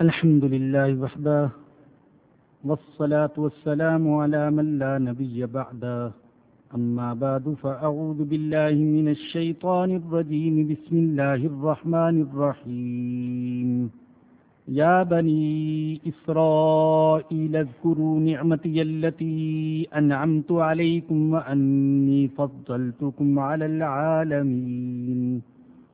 الحمد للہ وحدہ والصلاة والسلام على من لا نبي بعده. أما بعد، فأعوذ بالله من الشيطان الرجيم. بسم الله الرحمن الرحيم. يا بني إسرائيل، اذكروا نعمتي التي أنعمت عليكم وأني فضلتكم على العالمين.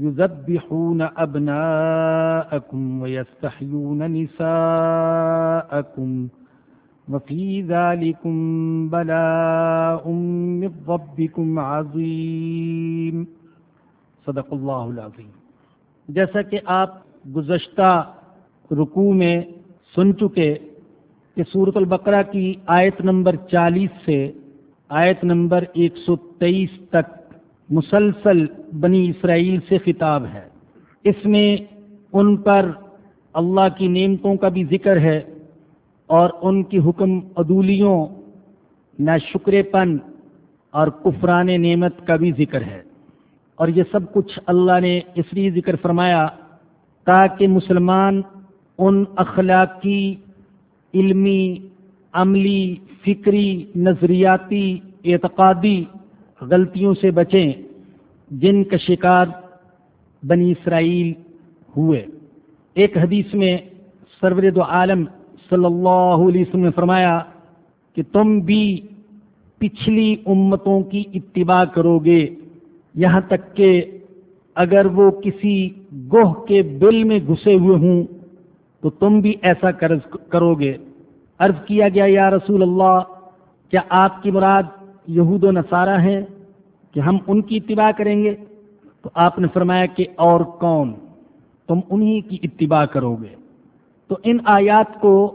يُذَبِّحُونَ أَبْنَاءَكُمْ وَيَسْتَحْيُونَ نِسَاءَكُمْ وَفِي ذَلِكُمْ بَلَاءٌ مِّن رَّبِّكُمْ عَظِيمٌ صدق اللہ العظیم۔ جیسا کہ آپ گزشتہ رکوع میں سن چکے کہ صورت البقرہ کی آیت نمبر چالیس سے آیت نمبر ایک سو تیئیس تک مسلسل بنی اسرائیل سے خطاب ہے۔ اس میں ان پر اللہ کی نعمتوں کا بھی ذکر ہے اور ان کی حکم عدولیوں نہ شکر پن اور کفران نعمت کا بھی ذکر ہے۔ اور یہ سب کچھ اللہ نے اس لیے ذکر فرمایا تاکہ مسلمان ان اخلاقی، علمی، عملی، فکری، نظریاتی، اعتقادی غلطیوں سے بچیں جن کا شکار بنی اسرائیل ہوئے۔ ایک حدیث میں سرور دو عالم صلی اللہ علیہ وسلم نے فرمایا کہ تم بھی پچھلی امتوں کی اتباع کرو گے۔ یہاں تک کہ اگر وہ کسی گوہ کے بل میں گھسے ہوئے ہوں تو تم بھی ایسا کرو گے۔ عرض کیا گیا، یا رسول اللہ، کیا آپ کی مراد یہود و نصارہ ہیں کہ ہم ان کی اتباع کریں گے، تو آپ نے فرمایا کہ اور کون؟ تم انہی کی اتباع کرو گے۔ تو ان آیات کو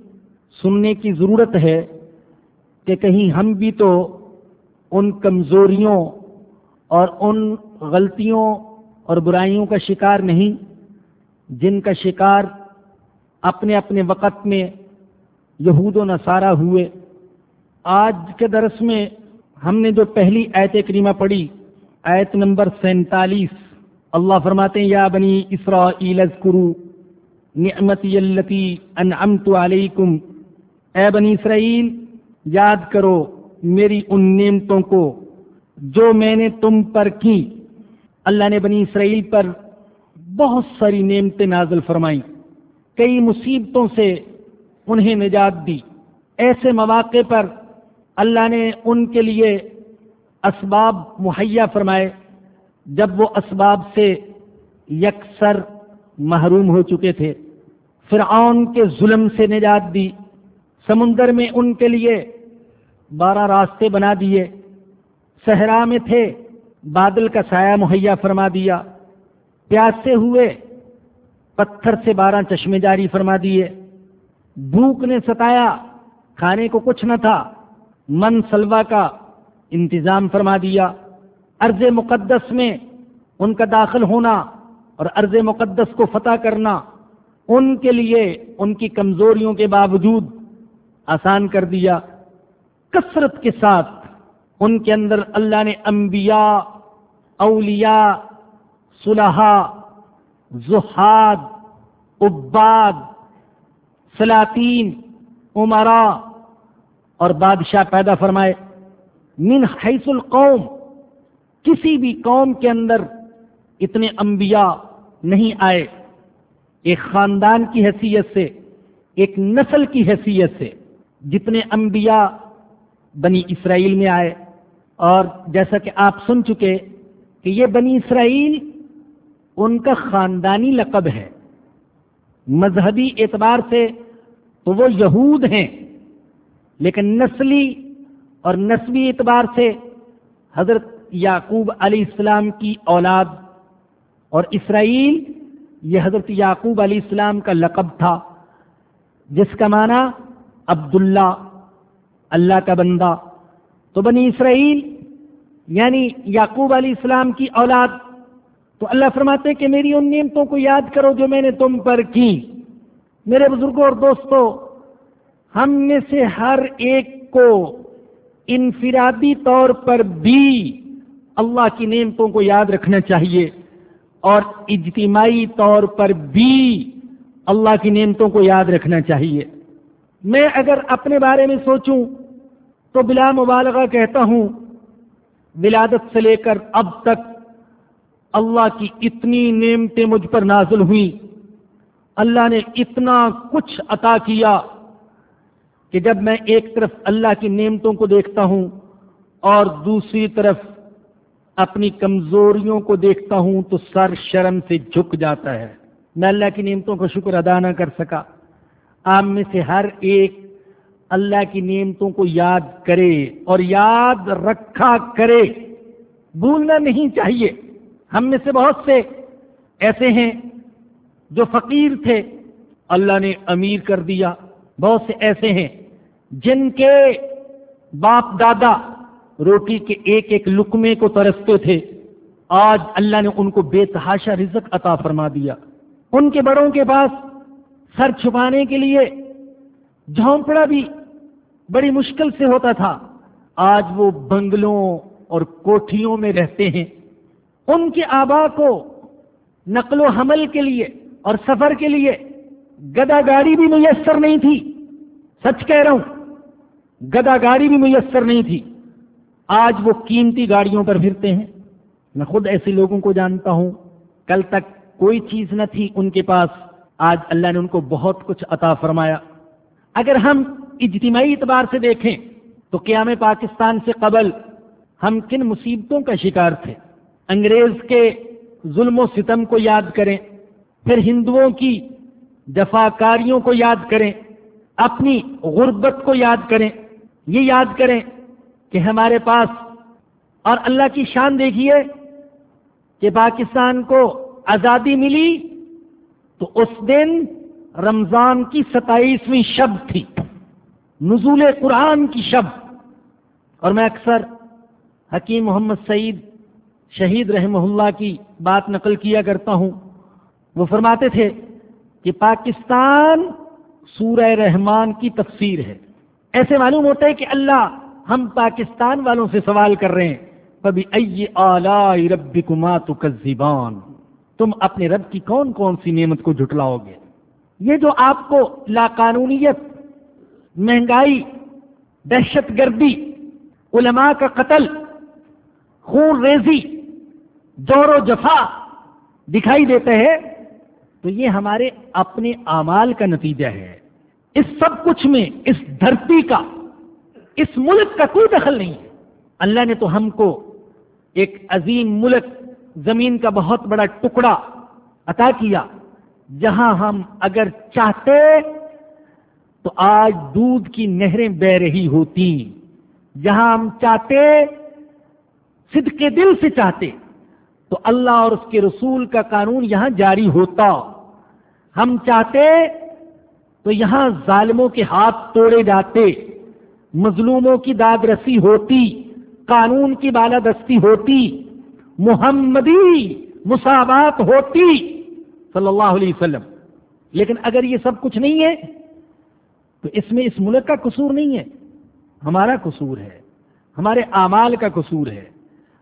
سننے کی ضرورت ہے کہ کہیں ہم بھی تو ان کمزوریوں اور ان غلطیوں اور برائیوں کا شکار نہیں، جن کا شکار اپنے اپنے وقت میں یہود و نصارہ ہوئے۔ آج کے درس میں ہم نے جو پہلی ایت کریمہ پڑھی ایت نمبر سینتالیس، اللہ فرماتے ہیں، یا بنی اسرائیل اذکرو نعمتی اللتی انعمت علیکم اے بنی اسرائیل، یاد کرو میری ان نعمتوں کو جو میں نے تم پر کی۔ اللہ نے بنی اسرائیل پر بہت ساری نعمتیں نازل فرمائیں۔ کئی مصیبتوں سے انہیں نجات دی۔ ایسے مواقع پر اللہ نے ان کے لیے اسباب مہیا فرمائے، جب وہ اسباب سے یکسر محروم ہو چکے تھے۔ فرعون کے ظلم سے نجات دی۔ سمندر میں ان کے لیے بارہ راستے بنا دیے، صحرا میں تھے، بادل کا سایہ مہیا فرما دیا پیاسے ہوئے، پتھر سے بارہ چشمے جاری فرما دیے۔ بھوک نے ستایا، کھانے کو کچھ نہ تھا، من سلوا کا انتظام فرما دیا۔ ارض مقدس میں ان کا داخل ہونا اور ارض مقدس کو فتح کرنا، ان کے لیے، ان کی کمزوریوں کے باوجود آسان کر دیا۔ کثرت کے ساتھ ان کے اندر اللہ نے انبیاء، اولیاء، صلحاء، زہاد، عباد، سلاطین عمرا اور بادشاہ پیدا فرمائے۔ من حیث القوم، کسی بھی قوم کے اندر اتنے انبیاء نہیں آئے۔ ایک خاندان کی حیثیت سے، ایک نسل کی حیثیت سے۔ جتنے انبیاء بنی اسرائیل میں آئے اور جیسا کہ آپ سن چکے کہ یہ بنی اسرائیل ان کا خاندانی لقب ہے۔ مذہبی اعتبار سے تو وہ یہود ہیں، لیکن نسلی اور نسبی اعتبار سے حضرت یعقوب علیہ السلام کی اولاد اور اسرائیل یہ حضرت یعقوب علیہ السلام کا لقب تھا، جس کا معنی عبداللہ، اللہ کا بندہ۔ تو بنی اسرائیل یعنی یعقوب علیہ السلام کی اولاد۔ تو اللہ فرماتے کہ میری ان نعمتوں کو یاد کرو جو میں نے تم پر کی۔ میرے بزرگوں اور دوستوں ہم میں سے ہر ایک کو انفرادی طور پر بھی اللہ کی نعمتوں کو یاد رکھنا چاہیے اور اجتماعی طور پر بھی اللہ کی نعمتوں کو یاد رکھنا چاہیے۔ میں اگر اپنے بارے میں سوچوں تو بلا مبالغہ کہتا ہوں، ولادت سے لے کر اب تک اللہ کی اتنی نعمتیں مجھ پر نازل ہوئیں۔ اللہ نے اتنا کچھ عطا کیا کہ جب میں ایک طرف اللہ کی نعمتوں کو دیکھتا ہوں اور دوسری طرف اپنی کمزوریوں کو دیکھتا ہوں تو سر شرم سے جھک جاتا ہے۔ میں اللہ کی نعمتوں کا شکر ادا نہ کر سکا۔ آپ میں سے ہر ایک اللہ کی نعمتوں کو یاد کرے اور یاد رکھا کرے۔ بھولنا نہیں چاہیے۔ ہم میں سے بہت سے ایسے ہیں جو فقیر تھے۔ اللہ نے امیر کر دیا۔ بہت سے ایسے ہیں جن کے باپ دادا روٹی کے ایک ایک لکمے کو ترستے تھے۔ آج اللہ نے ان کو بے تحاشا رزق عطا فرما دیا۔ ان کے بڑوں کے پاس سر چھپانے کے لیے جھونپڑا بھی بڑی مشکل سے ہوتا تھا۔ آج وہ بنگلوں اور کوٹھیوں میں رہتے ہیں۔ ان کے آبا کو نقل و حمل کے لیے اور سفر کے لیے گدا گاڑی بھی میسر نہیں تھی۔ سچ کہہ رہا ہوں، گدا گاڑی بھی میسر نہیں تھی۔ آج وہ قیمتی گاڑیوں پر پھرتے ہیں۔ میں خود ایسے لوگوں کو جانتا ہوں، کل تک کوئی چیز نہ تھی ان کے پاس۔ آج اللہ نے ان کو بہت کچھ عطا فرمایا۔ اگر ہم اجتماعی اعتبار سے دیکھیں تو قیام پاکستان سے قبل ہم کن مصیبتوں کا شکار تھے؟ انگریز کے ظلم و ستم کو یاد کریں، پھر ہندوؤں کی جفاکاریوں کو یاد کریں، اپنی غربت کو یاد کریں۔ یہ یاد کریں کہ ہمارے پاس اور اللہ کی شان دیکھیے کہ پاکستان کو آزادی ملی تو اس دن رمضان کی ستائیسویں شب تھی، نزول قرآن کی شب۔ اور میں اکثر حکیم محمد سعید شہید رحمہ اللہ کی بات نقل کیا کرتا ہوں۔ وہ فرماتے تھے کہ پاکستان سورہ رحمان کی تفسیر ہے۔ ایسے معلوم ہوتا ہے کہ اللہ ہم پاکستان والوں سے سوال کر رہے ہیں۔ کبھی ائی رب کمات تم اپنے رب کی کون کون سی نعمت کو جھٹلاؤ گے؟ یہ جو آپ کو لا قانونیت مہنگائی، دہشت گردی، علماء کا قتل، خون ریزی جور و جفا دکھائی دیتے ہیں، تو یہ ہمارے اپنے اعمال کا نتیجہ ہے۔ اس سب کچھ میں، اس دھرتی کا، اس ملک کا کوئی دخل نہیں ہے۔ اللہ نے تو ہم کو ایک عظیم ملک زمین کا بہت بڑا ٹکڑا عطا کیا، جہاں ہم اگر چاہتے تو آج دودھ کی نہریں بہ رہی ہوتی، جہاں ہم چاہتے صد کے دل سے چاہتے، تو اللہ اور اس کے رسول کا قانون یہاں جاری ہوتا۔ ہم چاہتے تو یہاں ظالموں کے ہاتھ توڑے جاتے، مظلوموں کی داد رسی ہوتی، قانون کی بالادستی ہوتی۔ محمدی مساوات ہوتی صلی اللہ علیہ وسلم۔ لیکن اگر یہ سب کچھ نہیں ہے، تو اس میں اس ملک کا قصور نہیں ہے۔ ہمارا قصور ہے، ہمارے اعمال کا قصور ہے،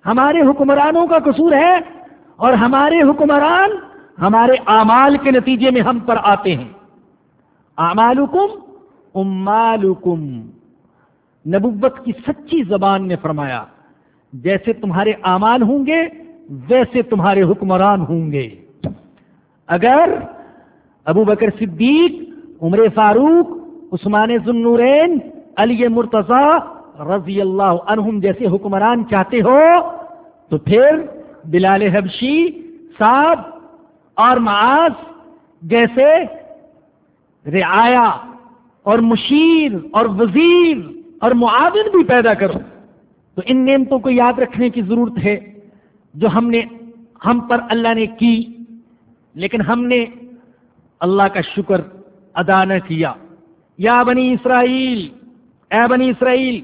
ہمارے حکمرانوں کا قصور ہے، اور ہمارے حکمران ہمارے اعمال کے نتیجے میں ہم پر آتے ہیں۔ اعمالکم امالکم۔ نبوت کی سچی زبان نے فرمایا جیسے تمہارے اعمال ہوں گے، ویسے تمہارے حکمران ہوں گے۔ اگر ابو بکر صدیق، عمر فاروق، عثمان ذنورین علی مرتضی رضی اللہ عنہم جیسے حکمران چاہتے ہو، تو پھر بلال حبشی صاحب اور معاذ جیسے رعایا اور مشیر اور وزیر اور معاون بھی پیدا کرو۔ تو ان نعمتوں کو یاد رکھنے کی ضرورت ہے جو ہم نے ہم پر اللہ نے کی، لیکن ہم نے اللہ کا شکر ادا نہ کیا۔ یا بنی اسرائیل، اے بنی اسرائیل،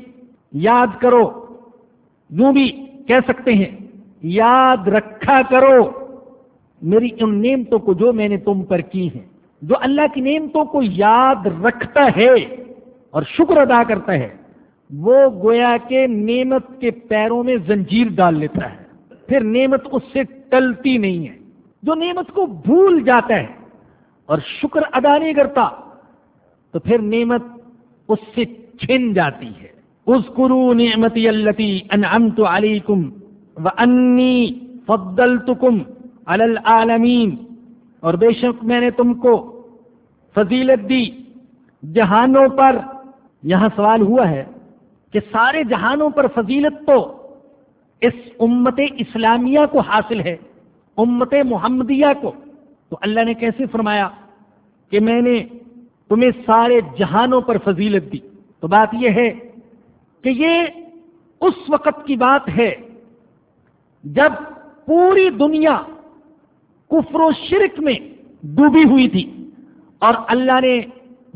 یاد کرو۔ یوں بھی کہہ سکتے ہیں، یاد رکھا کرو۔ میری ان نعمتوں کو جو میں نے تم پر کی ہیں، جو اللہ کی نعمتوں کو یاد رکھتا ہے اور شکر ادا کرتا ہے۔ وہ گویا کے نعمت کے پیروں میں زنجیر ڈال لیتا ہے۔ پھر نعمت اس سے ٹلتی نہیں ہے۔ جو نعمت کو بھول جاتا ہے اور شکر ادا نہیں کرتا، تو پھر نعمت اس سے چھن جاتی ہے۔ اس کرو نعمتی التی انعمت علیکم و انی فضلتکم علی العالمین۔ اور بے شک میں نے تم کو فضیلت دی۔ جہانوں پر یہاں سوال ہوا ہے۔ کہ سارے جہانوں پر فضیلت تو اس امت اسلامیہ کو حاصل ہے، امت محمدیہ کو۔ تو اللہ نے کیسے فرمایا کہ میں نے تمہیں سارے جہانوں پر فضیلت دی؟ تو بات یہ ہے کہ یہ اس وقت کی بات ہے جب پوری دنیا کفر و شرک میں ڈوبی ہوئی تھی اور اللہ نے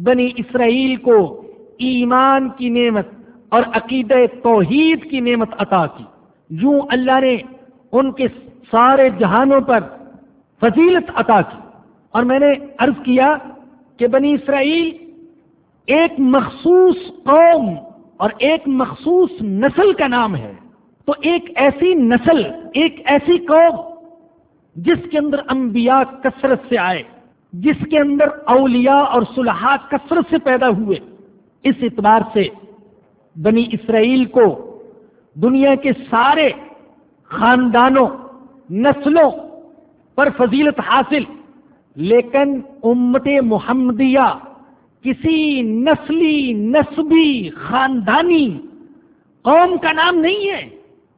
بنی اسرائیل کو ایمان کی نعمت اور عقید توحید کی نعمت عطا کی۔ یوں اللہ نے ان کے سارے جہانوں پر فضیلت عطا کی۔ اور میں نے عرض کیا کہ بنی اسرائیل ایک مخصوص قوم اور ایک مخصوص نسل کا نام ہے۔ تو ایک ایسی نسل، ایک ایسی قوم جس کے اندر انبیاء کثرت سے آئے، جس کے اندر اولیاء اور صلحاء کثرت سے پیدا ہوئے۔ اس اعتبار سے بنی اسرائیل کو، دنیا کے سارے خاندانوں، نسلوں پر فضیلت حاصل، لیکن امت محمدیہ کسی نسلی، نسبی، خاندانی قوم کا نام نہیں ہے۔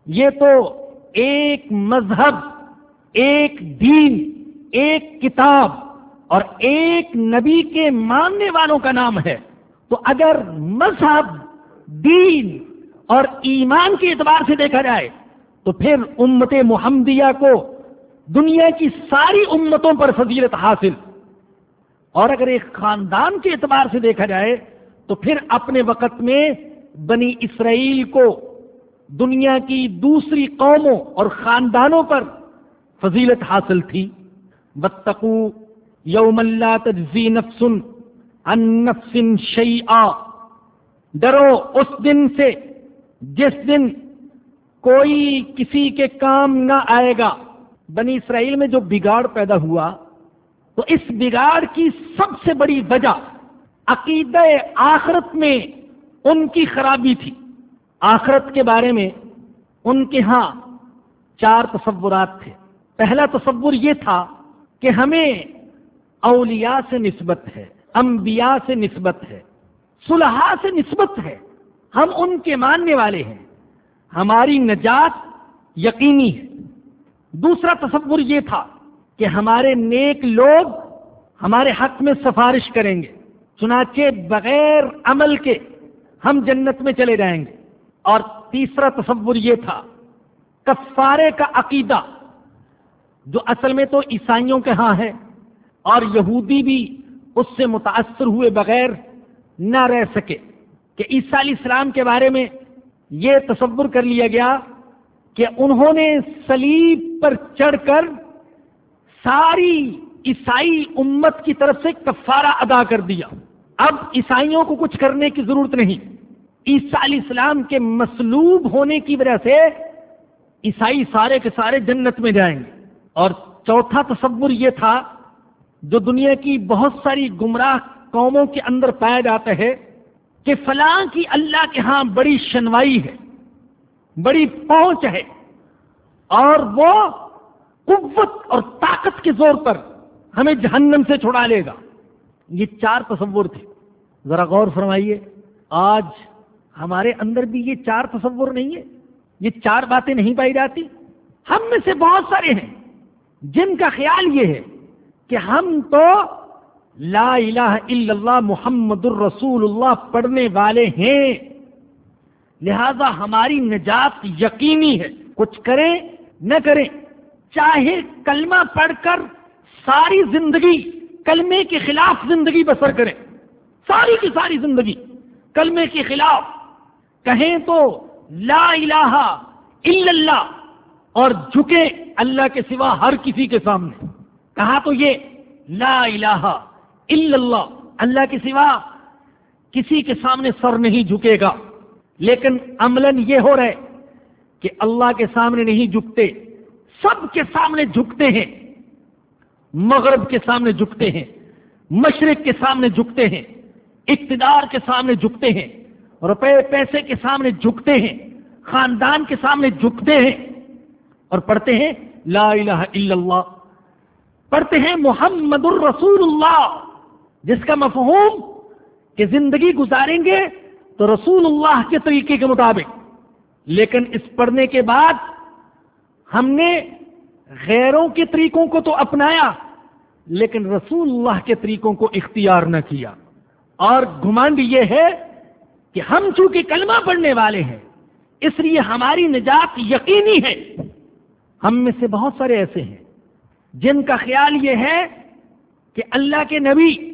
یہ تو ایک مذہب، ایک دین، ایک کتاب اور ایک نبی کے ماننے والوں کا نام ہے۔ تو اگر مذہب دین اور ایمان کے اعتبار سے دیکھا جائے تو پھر امت محمدیہ کو دنیا کی ساری امتوں پر فضیلت حاصل۔ اور اگر ایک خاندان کے اعتبار سے دیکھا جائے تو پھر اپنے وقت میں بنی اسرائیل کو دنیا کی دوسری قوموں اور خاندانوں پر فضیلت حاصل تھی۔ بتقو یوم اللہ تجزی نفس ان نفس شیئا۔ ڈرو اس دن سے جس دن کوئی کسی کے کام نہ آئے گا۔ بنی اسرائیل میں جو بگاڑ پیدا ہوا، تو اس بگاڑ کی سب سے بڑی وجہ عقید آخرت میں ان کی خرابی تھی۔ آخرت کے بارے میں ان کے ہاں چار تصورات تھے۔ پہلا تصور یہ تھا کہ ہمیں اولیاء سے نسبت ہے، انبیاء سے نسبت ہے۔ صلحاء سے نسبت ہے۔ ہم ان کے ماننے والے ہیں۔ ہماری نجات یقینی ہے۔ دوسرا تصور یہ تھا کہ ہمارے نیک لوگ ہمارے حق میں سفارش کریں گے۔ چنانچہ بغیر عمل کے ہم جنت میں چلے جائیں گے۔ اور تیسرا تصور یہ تھا، کفارے کا عقیدہ، جو اصل میں تو عیسائیوں کے ہاں ہے اور یہودی بھی اس سے متاثر ہوئے بغیر نہ رہ سکے کہ عیسیٰ علیہ السلام کے بارے میں یہ تصور کر لیا گیا کہ انہوں نے سلیب پر چڑھ کر ساری عیسائی امت کی طرف سے کفارہ ادا کر دیا۔ اب عیسائیوں کو کچھ کرنے کی ضرورت نہیں۔ عیسیٰ علیہ السلام کے مسلوب ہونے کی وجہ سے عیسائی سارے کے سارے جنت میں جائیں گے۔ اور چوتھا تصور یہ تھا جو دنیا کی بہت ساری گمراہ قوموں کے اندر پایا جاتا ہے کہ فلاں کی اللہ کے ہاں بڑی شنوائی ہے، بڑی پہنچ ہے، اور وہ قوت اور طاقت کے زور پر ہمیں جہنم سے چھڑا لے گا۔ یہ چار تصور تھے۔ ذرا غور فرمائیے، آج ہمارے اندر بھی یہ چار تصور نہیں ہے؟ یہ چار باتیں نہیں پائی جاتی؟ ہم میں سے بہت سارے ہیں۔ جن کا خیال یہ ہے کہ ہم تو لا الہ الا اللہ محمد الرسول اللہ پڑھنے والے ہیں۔ لہذا ہماری نجات یقینی ہے۔ کچھ کریں، نہ کریں۔ چاہے کلمہ پڑھ کر ساری زندگی کلمے کے خلاف زندگی بسر کریں۔ ساری کی ساری زندگی کلمے کے خلاف۔ کہیں تو لا الہ الا اللہ اور جھکے اللہ کے سوا ہر کسی کے سامنے۔ کہا تو یہ لا الہ اللہ اللہ کے سوا کسی کے سامنے سر نہیں جھکے گا۔ لیکن عملاً یہ ہو رہا ہے کہ اللہ کے سامنے نہیں جھکتے، سب کے سامنے جھکتے ہیں۔ مغرب کے سامنے جھکتے ہیں، مشرق کے سامنے جھکتے ہیں، اقتدار کے سامنے جھکتے ہیں، روپے پیسے کے سامنے جھکتے ہیں، خاندان کے سامنے جھکتے ہیں۔ اور پڑھتے ہیں، لا الہ الا اللہ۔ پڑھتے ہیں، محمد الرسول اللہ۔ جس کا مفہوم کہ زندگی گزاریں گے تو رسول اللہ کے طریقے کے مطابق۔ لیکن اس پڑھنے کے بعد ہم نے غیروں کے طریقوں کو تو اپنایا، لیکن رسول اللہ کے طریقوں کو اختیار نہ کیا۔ اور گمانڈ یہ ہے کہ ہم چونکہ کلمہ پڑھنے والے ہیں، اس لیے ہماری نجات یقینی ہے۔ ہم میں سے بہت سارے ایسے ہیں جن کا خیال یہ ہے کہ اللہ کے نبی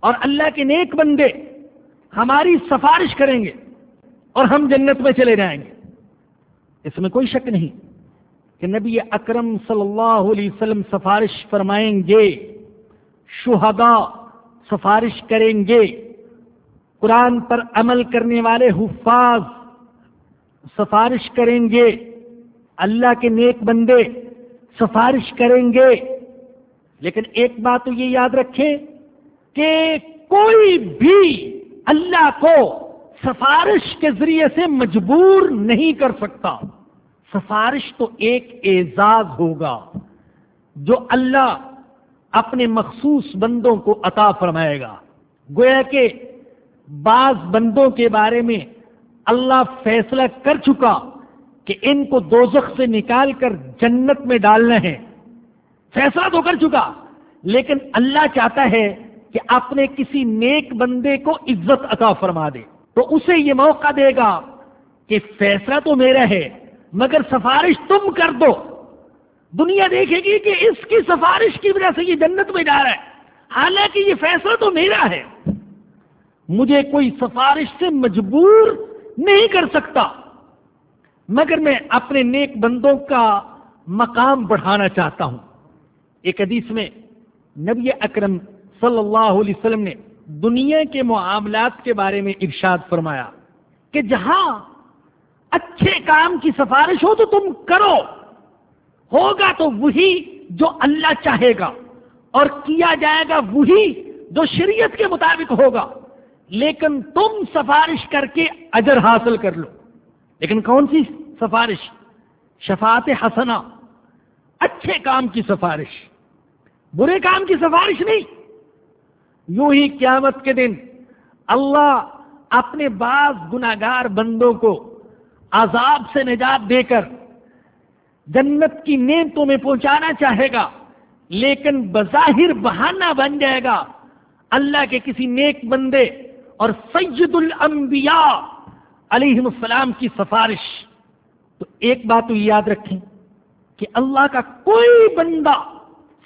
اور اللہ کے نیک بندے ہماری سفارش کریں گے اور ہم جنت میں چلے جائیں گے۔ اس میں کوئی شک نہیں کہ نبی اکرم صلی اللہ علیہ وسلم سفارش فرمائیں گے، شہداء سفارش کریں گے، قرآن پر عمل کرنے والے حفاظ سفارش کریں گے، اللہ کے نیک بندے سفارش کریں گے۔ لیکن ایک بات تو یہ یاد رکھیں کہ کوئی بھی اللہ کو سفارش کے ذریعے سے مجبور نہیں کر سکتا۔ سفارش تو ایک اعزاز ہوگا جو اللہ اپنے مخصوص بندوں کو عطا فرمائے گا۔ گویا کہ بعض بندوں کے بارے میں اللہ فیصلہ کر چکا کہ ان کو دوزخ سے نکال کر جنت میں ڈالنا ہے۔ فیصلہ تو کر چکا، لیکن اللہ چاہتا ہے کہ اپنے کسی نیک بندے کو عزت عطا فرما دے۔ تو اسے یہ موقع دے گا کہ فیصلہ تو میرا ہے، مگر سفارش تم کر دو۔ دنیا دیکھے گی کہ اس کی سفارش کی وجہ سے یہ جنت میں جا رہا ہے۔ حالانکہ یہ فیصلہ تو میرا ہے۔ مجھے کوئی سفارش سے مجبور نہیں کر سکتا، مگر میں اپنے نیک بندوں کا مقام بڑھانا چاہتا ہوں۔ ایک حدیث میں نبی اکرم صلی اللہ علیہ وسلم نے دنیا کے معاملات کے بارے میں ارشاد فرمایا کہ جہاں اچھے کام کی سفارش ہو تو تم کرو، ہوگا تو وہی جو اللہ چاہے گا، اور کیا جائے گا وہی جو شریعت کے مطابق ہوگا، لیکن تم سفارش کر کے اجر حاصل کر لو۔ لیکن کون سی سفارش؟ شفاعت حسنا اچھے کام کی سفارش۔ برے کام کی سفارش نہیں۔ یوں ہی قیامت کے دن اللہ اپنے بعض گناگار بندوں کو عذاب سے نجات دے کر جنت کی نیتوں میں پہنچانا چاہے گا، لیکن بظاہر بہانہ بن جائے گا، اللہ کے کسی نیک بندے اور سید الانبیاء علیہ السلام کی سفارش۔ تو ایک بات تو یاد رکھیں کہ اللہ کا کوئی بندہ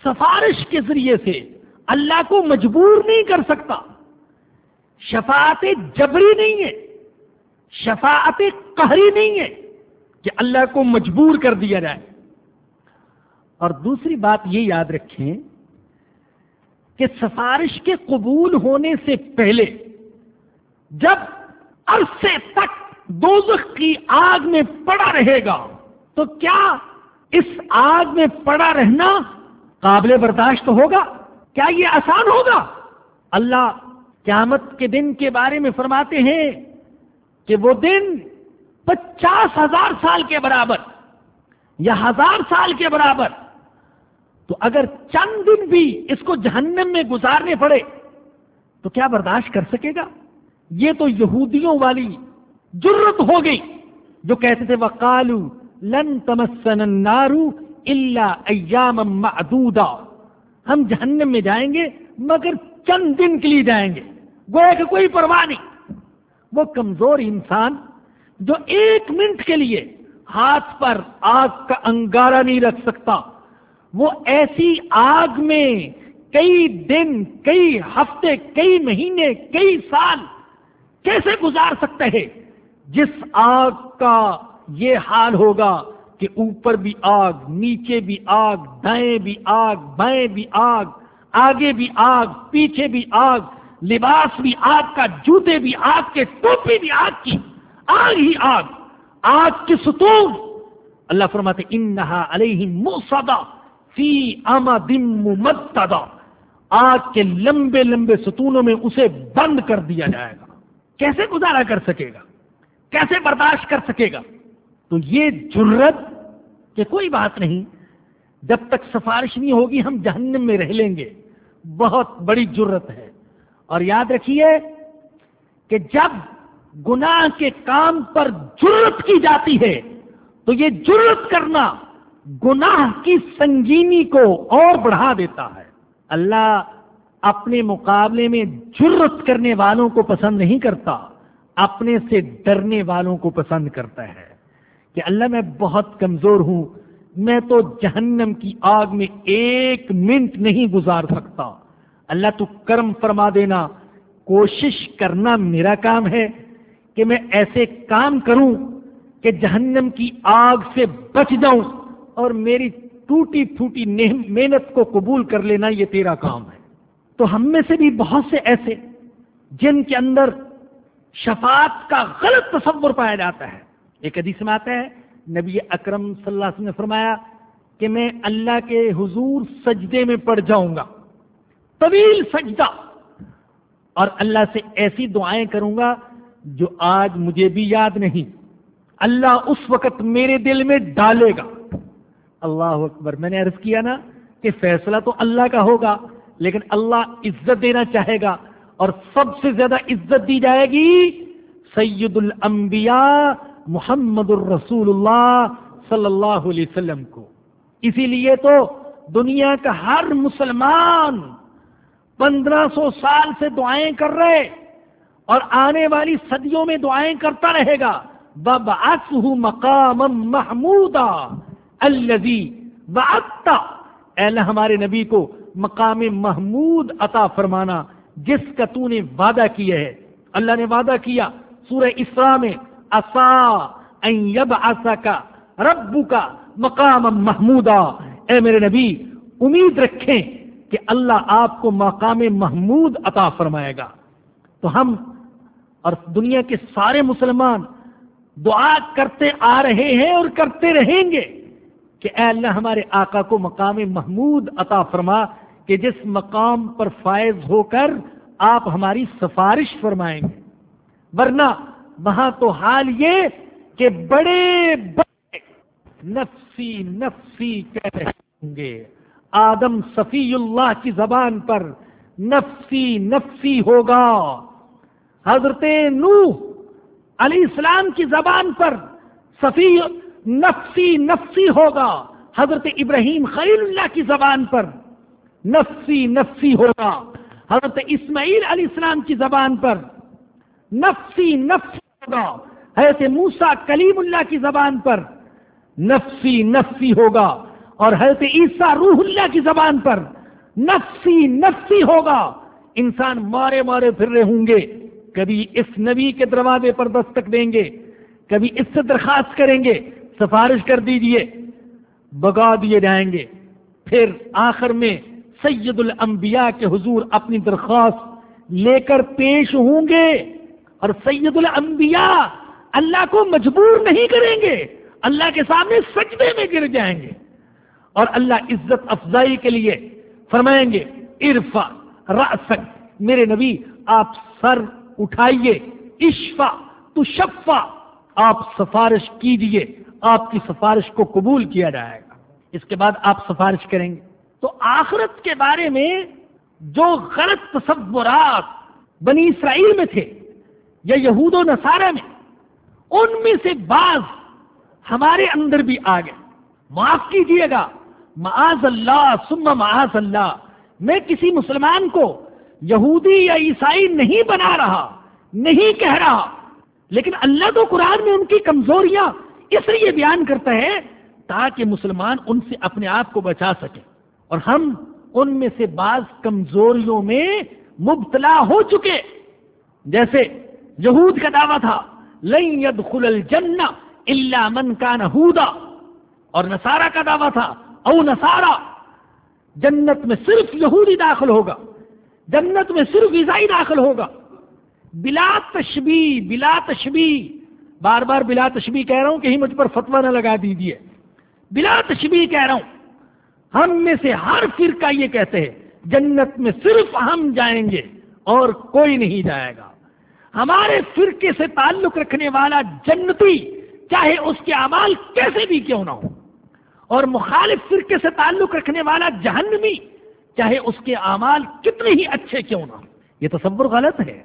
سفارش کے ذریعے سے اللہ کو مجبور نہیں کر سکتا۔ شفاعت جبری نہیں ہے۔ شفاعت قہری نہیں ہے کہ اللہ کو مجبور کر دیا جائے۔ اور دوسری بات یہ یاد رکھیں کہ سفارش کے قبول ہونے سے پہلے جب عرصے تک دوزخ کی آگ میں پڑا رہے گا تو کیا اس آگ میں پڑا رہنا قابل برداشت ہوگا؟ کیا یہ آسان ہوگا؟ اللہ قیامت کے دن کے بارے میں فرماتے ہیں کہ وہ دن پچاس ہزار سال کے برابر یا ہزار سال کے برابر۔ تو اگر چند دن بھی اس کو جہنم میں گزارنے پڑے، تو کیا برداشت کر سکے گا؟ یہ تو یہودیوں والی جرت ہو گئی، جو کہتے تھے وقالو لن تمسن النارو اللہ ایام معدودا۔ ہم جہنم میں جائیں گے، مگر چند دن کے لیے جائیں گے۔ گویا کہ کوئی پرواہ نہیں۔ وہ کمزور انسان جو ایک منٹ کے لیے ہاتھ پر آگ کا انگارہ نہیں رکھ سکتا، وہ ایسی آگ میں کئی دن، کئی ہفتے، کئی مہینے، کئی سال کیسے گزار سکتے ہے جس آگ کا یہ حال ہوگا کہ اوپر بھی آگ، نیچے بھی آگ، دائیں بھی آگ، بائیں بھی آگ، آگے بھی آگ، پیچھے بھی آگ، لباس بھی آگ کا، جوتے بھی آگ کے، ٹوپی بھی آگ کی، آگ ہی آگ آگ کی ستون۔ اللہ فرماتے انہا علیہ موسدا فی اما دم آگ کے لمبے لمبے ستونوں میں اسے بند کر دیا جائے گا۔ کیسے گزارا کر سکے گا؟ کیسے برداشت کر سکے گا؟ تو یہ جرت کہ کوئی بات نہیں، جب تک سفارش نہیں ہوگی ہم جہنم میں رہ لیں گے۔ بہت بڑی جرت ہے۔ اور یاد رکھیے کہ جب گناہ کے کام پر جرت کی جاتی ہے، تو یہ جرت کرنا گناہ کی سنگینی کو اور بڑھا دیتا ہے۔ اللہ اپنے مقابلے میں جرت کرنے والوں کو پسند نہیں کرتا، اپنے سے ڈرنے والوں کو پسند کرتا ہے۔ کہ اللہ میں بہت کمزور ہوں، میں تو جہنم کی آگ میں ایک منٹ نہیں گزار سکتا۔ اللہ تو کرم فرما دینا، کوشش کرنا میرا کام ہے کہ میں ایسے کام کروں کہ جہنم کی آگ سے بچ جاؤں اور میری ٹوٹی پھوٹی محنت کو قبول کر لینا یہ تیرا کام ہے۔ تو ہم میں سے بھی بہت سے ایسے جن کے اندر شفاعت کا غلط تصور پایا جاتا ہے۔ ایک حدیث میں آتا ہے، نبی اکرم صلی اللہ علیہ وسلم نے فرمایا کہ میں اللہ کے حضور سجدے میں پڑ جاؤں گا، طویل سجدہ، اور اللہ سے ایسی دعائیں کروں گا جو آج مجھے بھی یاد نہیں۔ اللہ اس وقت میرے دل میں ڈالے گا۔ اللہ اکبر، میں نے عرض کیا نا کہ فیصلہ تو اللہ کا ہوگا، لیکن اللہ عزت دینا چاہے گا، اور سب سے زیادہ عزت دی جائے گی سید الانبیاء محمد الرسول اللہ صلی اللہ علیہ وسلم کو۔ اسی لیے تو دنیا کا ہر مسلمان پندرہ سو سال سے دعائیں کر رہے اور آنے والی صدیوں میں دعائیں کرتا رہے گا۔ بب مقام محمود الزی اللہ ہمارے نبی کو مقام محمود عطا فرمانا، جس کا تو نے وعدہ کیا ہے۔ اللہ نے وعدہ کیا سورہ اسراء میں۔ اصا کا ربو کا مقام محمودا۔ اے میرے نبی، امید رکھیں کہ اللہ آپ کو مقام محمود عطا فرمائے گا۔ تو ہم اور دنیا کے سارے مسلمان دعا کرتے آ رہے ہیں اور کرتے رہیں گے کہ اے اللہ ہمارے آقا کو مقام محمود عطا فرما کہ جس مقام پر فائز ہو کر آپ ہماری سفارش فرمائیں گے۔ ورنہ وہاں تو حال یہ کہ بڑے بڑے نفسی نفسی کہہ رہے ہوں گے۔ آدم صفی اللہ کی زبان پر نفسی نفسی ہوگا۔ حضرت نوح علیہ السلام کی زبان پر صفی نفسی نفسی ہوگا۔ حضرت ابراہیم خلیل اللہ کی زبان پر نفسی نفسی ہوگا۔ حضرت اسماعیل علیہ السلام کی زبان پر نفسی نفسی حضرت موسا کلیم اللہ کی زبان پر نفسی نفسی ہوگا اور حضرت عیسیٰ روح اللہ کی زبان پر نفسی نفسی ہوگا۔ انسان مارے مارے پھر رہے ہوں گے۔ کبھی اس نبی کے دروازے پر دستک دیں گے۔ کبھی اس سے درخواست کریں گے۔ سفارش کر دیجیے۔ بگا دیے جائیں گے۔ پھر آخر میں سید الانبیاء کے حضور اپنی درخواست لے کر پیش ہوں گے۔ اور سید الانبیاء اللہ کو مجبور نہیں کریں گے، اللہ کے سامنے سجدے میں گر جائیں گے۔ اور اللہ عزت افزائی کے لیے فرمائیں گے ارفا راسک میرے نبی، آپ سر اٹھائیے، اشفا تو شفا آپ سفارش کیجیے آپ کی سفارش کو قبول کیا جائے گا۔ اس کے بعد آپ سفارش کریں گے۔ تو آخرت کے بارے میں جو غلط تصورات بنی اسرائیل میں تھے یا یہود و نصارہ میں، ان میں سے بعض ہمارے اندر بھی آ گئے۔ معاف کیجیے گا۔ معاذ اللہ سم معاذ اللہ۔ میں کسی مسلمان کو یہودی یا عیسائی نہیں بنا رہا، نہیں کہہ رہا، لیکن اللہ تو قرآن میں ان کی کمزوریاں اس لیے بیان کرتا ہے تاکہ مسلمان ان سے اپنے آپ کو بچا سکے۔ اور ہم ان میں سے بعض کمزوریوں میں مبتلا ہو چکے۔ جیسے یہود کا دعویٰ تھا، لن يدخل الجنہ الا من کان ہودا اور نصارہ کا دعویٰ تھا، او نصارہ، جنت میں صرف یہودی داخل ہوگا، جنت میں صرف عیسائی داخل ہوگا۔ بلا تشبی بلا تشبی بار بار بلا تشبی کہہ رہا ہوں کہیں مجھ پر فتوا نہ لگا دیجیے بلا تشبی کہہ رہا ہوں، ہم میں سے ہر فرقہ یہ کہتے ہیں، جنت میں صرف ہم جائیں گے اور کوئی نہیں جائے گا۔ ہمارے فرقے سے تعلق رکھنے والا جنتی، چاہے اس کے اعمال کیسے بھی کیوں نہ ہو اور مخالف فرقے سے تعلق رکھنے والا جہنمی، چاہے اس کے اعمال کتنے ہی اچھے کیوں نہ ہو یہ تصور غلط ہے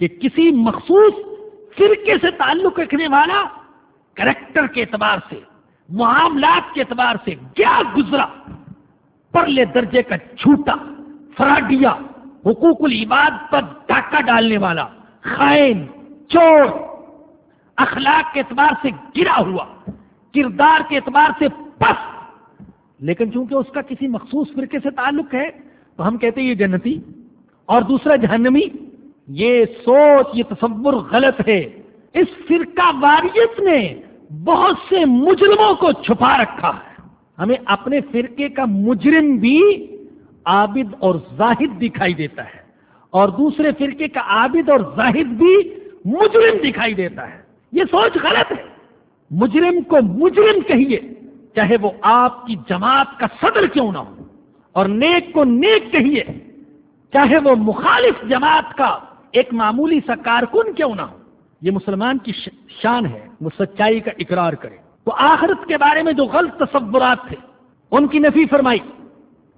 کہ کسی مخصوص فرقے سے تعلق رکھنے والا کریکٹر کے اعتبار سے، معاملات کے اعتبار سے کیا گزرا، پرلے درجے کا چھوٹا فراڈیا، حقوق العباد پر ڈاکہ ڈالنے والا خائن، چور، اخلاق کے اعتبار سے گرا ہوا، کردار کے اعتبار سے پس لیکن چونکہ اس کا کسی مخصوص فرقے سے تعلق ہے، تو ہم کہتے ہیں یہ جنتی اور دوسرا جہنمی۔ یہ سوچ، یہ تصور غلط ہے۔ اس فرقہ واریت نے بہت سے مجرموں کو چھپا رکھا ہے۔ ہمیں اپنے فرقے کا مجرم بھی عابد اور زاہد دکھائی دیتا ہے۔ اور دوسرے فرقے کا عابد اور زاہد بھی مجرم دکھائی دیتا ہے۔ یہ سوچ غلط ہے۔ مجرم کو مجرم کہیے، چاہے وہ آپ کی جماعت کا صدر کیوں نہ ہو۔ اور نیک کو نیک کہیے، چاہے وہ مخالف جماعت کا ایک معمولی سا کارکن کیوں نہ ہو۔ یہ مسلمان کی شان ہے، وہ سچائی کا اقرار کرے۔ تو آخرت کے بارے میں جو غلط تصورات تھے، ان کی نفی فرمائی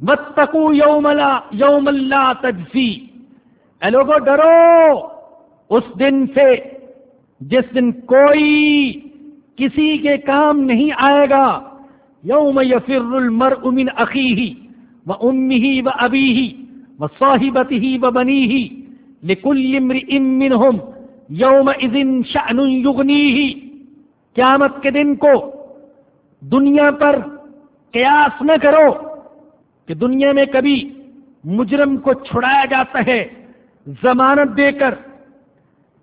متقو یوم یوم اللہ تجزی اے لوگو، ڈرو۔ اس دن سے جس دن کوئی کسی کے کام نہیں آئے گا، یوم یفر المرء من اخیہ و امہ و ابیہ و صاحبتہ و بنیہ لکل امرئ منہم یوم اذن شأن یغنیہ۔ قیامت کے دن کو دنیا پر قیاس نہ کرو کہ دنیا میں کبھی مجرم کو چھڑایا جاتا ہے۔ ضمانت دے کر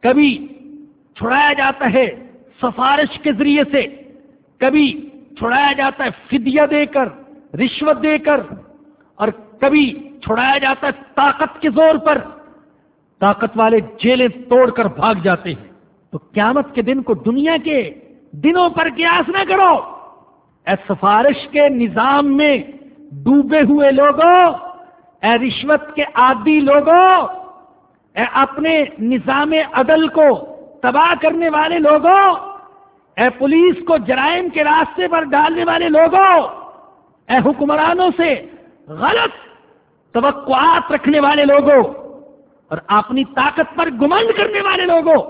کبھی چھڑایا جاتا ہے سفارش کے ذریعے سے، کبھی چھڑایا جاتا ہے فدیہ دے کر، رشوت دے کر، اور کبھی چھڑایا جاتا ہے طاقت کے زور پر طاقت والے جیلیں توڑ کر بھاگ جاتے ہیں۔ تو قیامت کے دن کو دنیا کے دنوں پر قیاس نہ کرو۔ اے سفارش کے نظام میں ڈوبے ہوئے لوگوں، اے رشوت کے عادی لوگوں اے اپنے نظام عدل کو تباہ کرنے والے لوگوں، اے پولیس کو جرائم کے راستے پر ڈالنے والے لوگوں، اے حکمرانوں سے غلط توقعات رکھنے والے لوگوں اور اپنی طاقت پر گمنڈ کرنے والے لوگوں